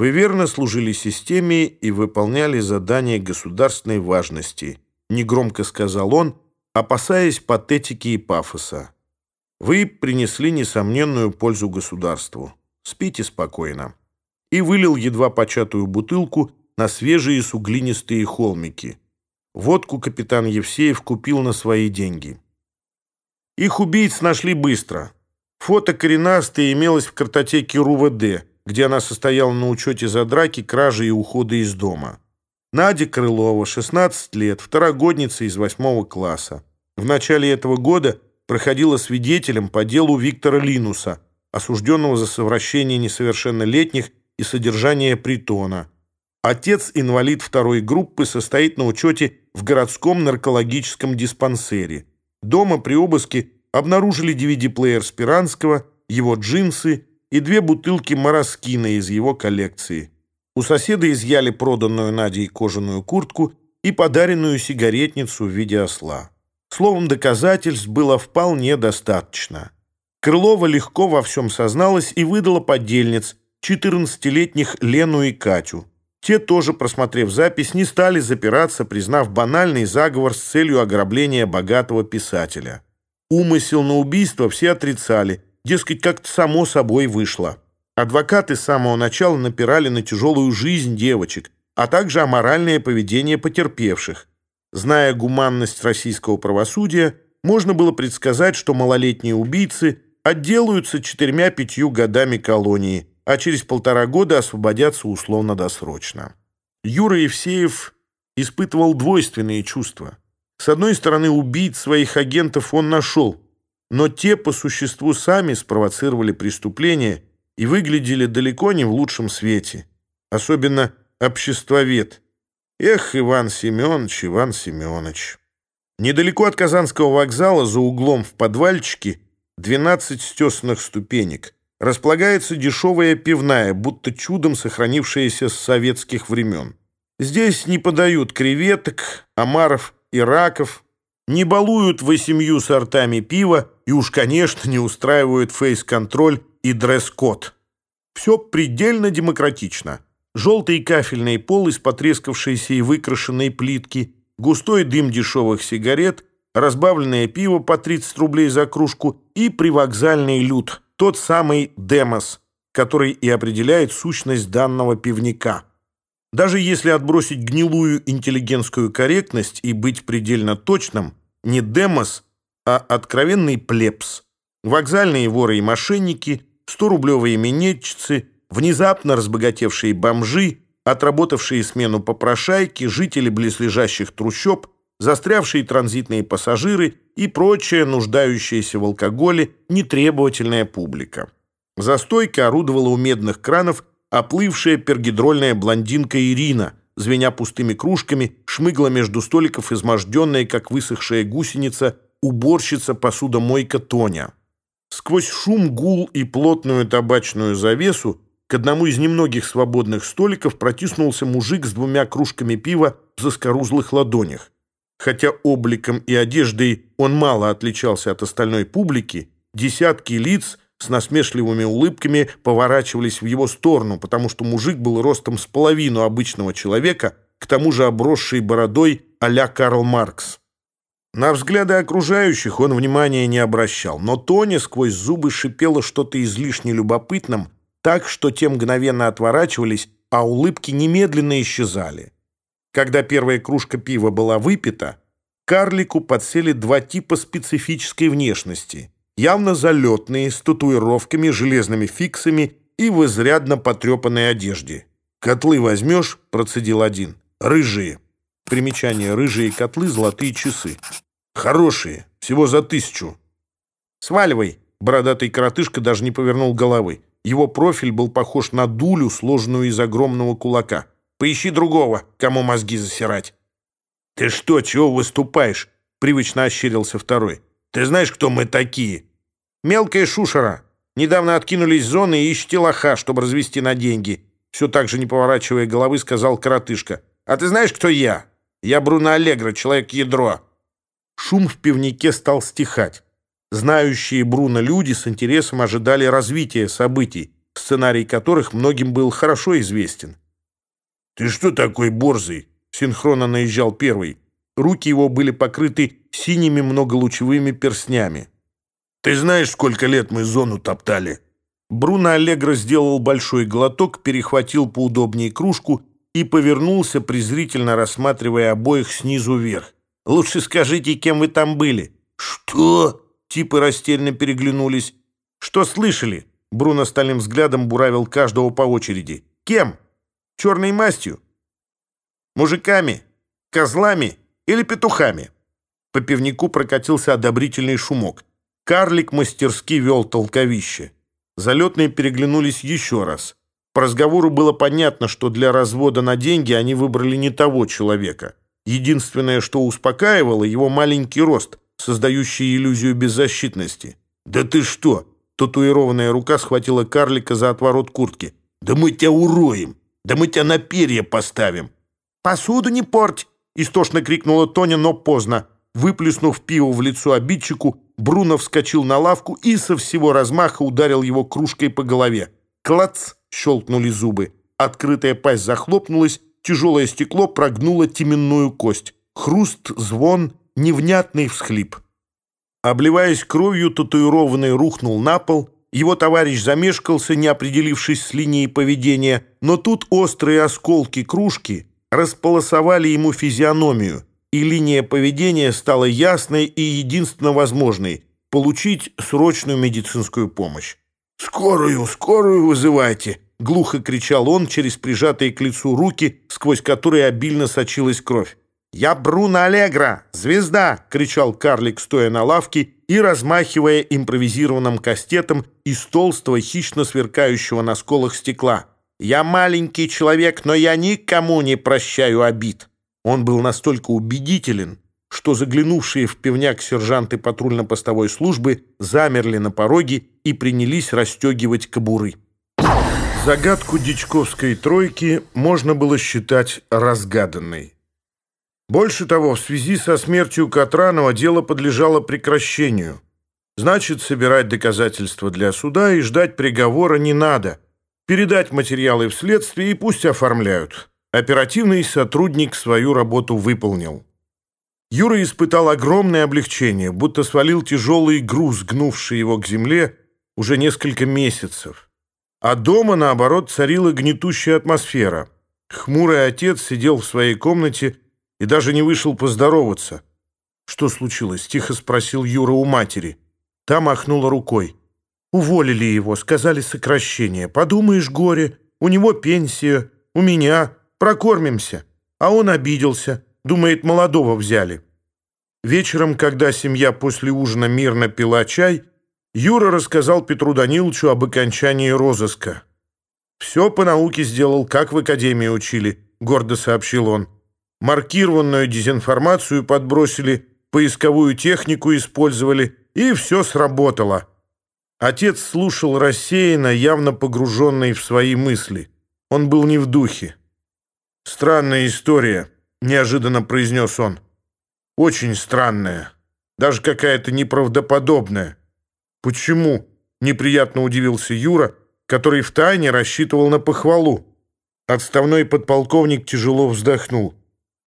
Вы верно служили системе и выполняли задания государственной важности, негромко сказал он, опасаясь патетики и пафоса. Вы принесли несомненную пользу государству. Спите спокойно. И вылил едва початую бутылку на свежие суглинистые холмики. Водку капитан Евсеев купил на свои деньги. Их убийц нашли быстро. Фото коренастое имелось в картотеке РУВД, где она состояла на учете за драки, кражи и уходы из дома. Надя Крылова, 16 лет, второгодница из 8 класса. В начале этого года проходила свидетелем по делу Виктора Линуса, осужденного за совращение несовершеннолетних и содержание притона. Отец, инвалид второй группы, состоит на учете в городском наркологическом диспансере. Дома при обыске обнаружили DVD-плеер Спиранского, его джинсы и две бутылки мороскина из его коллекции. У соседа изъяли проданную Надей кожаную куртку и подаренную сигаретницу в виде осла. Словом, доказательств было вполне достаточно. Крылова легко во всем созналась и выдала подельниц, 14-летних Лену и Катю. Те, тоже просмотрев запись, не стали запираться, признав банальный заговор с целью ограбления богатого писателя. Умысел на убийство все отрицали, дескать, как-то само собой вышло. Адвокаты с самого начала напирали на тяжелую жизнь девочек, а также аморальное поведение потерпевших. Зная гуманность российского правосудия, можно было предсказать, что малолетние убийцы отделаются четырьмя-пятью годами колонии – а через полтора года освободятся условно-досрочно. Юра Евсеев испытывал двойственные чувства. С одной стороны, убийц своих агентов он нашел, но те по существу сами спровоцировали преступление и выглядели далеко не в лучшем свете, особенно обществовед. Эх, Иван Семенович, Иван Семенович. Недалеко от Казанского вокзала, за углом в подвальчике, 12 стесных ступенек, располагается дешевая пивная, будто чудом сохранившаяся с советских времен. Здесь не подают креветок, омаров и раков, не балуют восемью сортами пива, и уж, конечно, не устраивают фейс-контроль и дресс-код. Все предельно демократично. Желтый кафельный пол из потрескавшейся и выкрашенной плитки, густой дым дешевых сигарет, разбавленное пиво по 30 рублей за кружку и привокзальный люд, тот самый демос, который и определяет сущность данного пивника. Даже если отбросить гнилую интеллигентскую корректность и быть предельно точным, не демос – а откровенный плебс. Вокзальные воры и мошенники, 100-рублевые минетчицы, внезапно разбогатевшие бомжи, отработавшие смену попрошайки, жители близлежащих трущоб – застрявшие транзитные пассажиры и прочая нуждающаяся в алкоголе нетребовательная публика. За стойкой орудовала у медных кранов оплывшая пергидрольная блондинка Ирина, звеня пустыми кружками, шмыгла между столиков изможденная, как высохшая гусеница, уборщица посудомойка Тоня. Сквозь шум, гул и плотную табачную завесу к одному из немногих свободных столиков протиснулся мужик с двумя кружками пива в заскорузлых ладонях. Хотя обликом и одеждой он мало отличался от остальной публики, десятки лиц с насмешливыми улыбками поворачивались в его сторону, потому что мужик был ростом с половину обычного человека, к тому же обросший бородой а-ля Карл Маркс. На взгляды окружающих он внимания не обращал, но Тони сквозь зубы шипела что-то излишне любопытным, так что те мгновенно отворачивались, а улыбки немедленно исчезали. Когда первая кружка пива была выпита, карлику подсели два типа специфической внешности, явно залетные, с татуировками, железными фиксами и в изрядно потрепанной одежде. «Котлы возьмешь?» – процедил один. «Рыжие» примечание «рыжие котлы, золотые часы». «Хорошие, всего за тысячу». «Сваливай!» — бородатый коротышка даже не повернул головы. Его профиль был похож на дулю, сложенную из огромного кулака. «Поищи другого, кому мозги засирать». «Ты что, чего выступаешь?» — привычно ощерился второй. «Ты знаешь, кто мы такие?» «Мелкая шушера. Недавно откинулись зоны и ищите лоха, чтобы развести на деньги». Все так же не поворачивая головы, сказал коротышка. «А ты знаешь, кто я?» Я Бруно Аллегро, человек-ядро». Шум в пивнике стал стихать. Знающие Бруно люди с интересом ожидали развития событий, сценарий которых многим был хорошо известен. «Ты что такой борзый?» — синхронно наезжал первый. Руки его были покрыты синими многолучевыми перстнями. «Ты знаешь, сколько лет мы зону топтали?» Бруно Аллегро сделал большой глоток, перехватил поудобнее кружку и повернулся, презрительно рассматривая обоих снизу вверх. «Лучше скажите, кем вы там были». «Что?» — типы растерянно переглянулись. «Что слышали?» — Бруно стальным взглядом буравил каждого по очереди. «Кем? Черной мастью? Мужиками? Козлами или петухами?» По пивнику прокатился одобрительный шумок. Карлик мастерски вел толковище. Залетные переглянулись еще раз — По разговору было понятно, что для развода на деньги они выбрали не того человека. Единственное, что успокаивало, его маленький рост, создающий иллюзию беззащитности. «Да ты что?» Татуированная рука схватила карлика за отворот куртки. «Да мы тебя уроем! Да мы тебя на перья поставим!» «Посуду не порть!» — истошно крикнула Тоня, но поздно. Выплеснув пиво в лицо обидчику, Бруно вскочил на лавку и со всего размаха ударил его кружкой по голове. Клац! щелкнули зубы. Открытая пасть захлопнулась, тяжелое стекло прогнуло теменную кость. Хруст, звон, невнятный всхлип. Обливаясь кровью, татуированный рухнул на пол. Его товарищ замешкался, не определившись с линией поведения, но тут острые осколки кружки располосовали ему физиономию, и линия поведения стала ясной и единственно возможной – получить срочную медицинскую помощь. «Скорую, скорую вызывайте!» — глухо кричал он через прижатые к лицу руки, сквозь которые обильно сочилась кровь. «Я Бруно Аллегро! Звезда!» — кричал карлик, стоя на лавке и размахивая импровизированным кастетом из толстого, хищно сверкающего на сколах стекла. «Я маленький человек, но я никому не прощаю обид!» Он был настолько убедителен, что заглянувшие в пивняк сержанты патрульно-постовой службы замерли на пороге и принялись расстегивать кобуры. Загадку Дичковской тройки можно было считать разгаданной. Больше того, в связи со смертью Катранова дело подлежало прекращению. Значит, собирать доказательства для суда и ждать приговора не надо. Передать материалы в следствие и пусть оформляют. Оперативный сотрудник свою работу выполнил. Юра испытал огромное облегчение, будто свалил тяжелый груз, гнувший его к земле уже несколько месяцев. А дома, наоборот, царила гнетущая атмосфера. Хмурый отец сидел в своей комнате и даже не вышел поздороваться. «Что случилось?» — тихо спросил Юра у матери. Та махнула рукой. «Уволили его, сказали сокращение. Подумаешь, горе, у него пенсия, у меня, прокормимся». А он обиделся, думает, молодого взяли. Вечером, когда семья после ужина мирно пила чай, Юра рассказал Петру Даниловичу об окончании розыска. «Все по науке сделал, как в академии учили», — гордо сообщил он. «Маркированную дезинформацию подбросили, поисковую технику использовали, и все сработало». Отец слушал рассеянно, явно погруженный в свои мысли. Он был не в духе. «Странная история», неожиданно произнес он. «Очень странная. Даже какая-то неправдоподобная». «Почему?» — неприятно удивился Юра, который втайне рассчитывал на похвалу. Отставной подполковник тяжело вздохнул.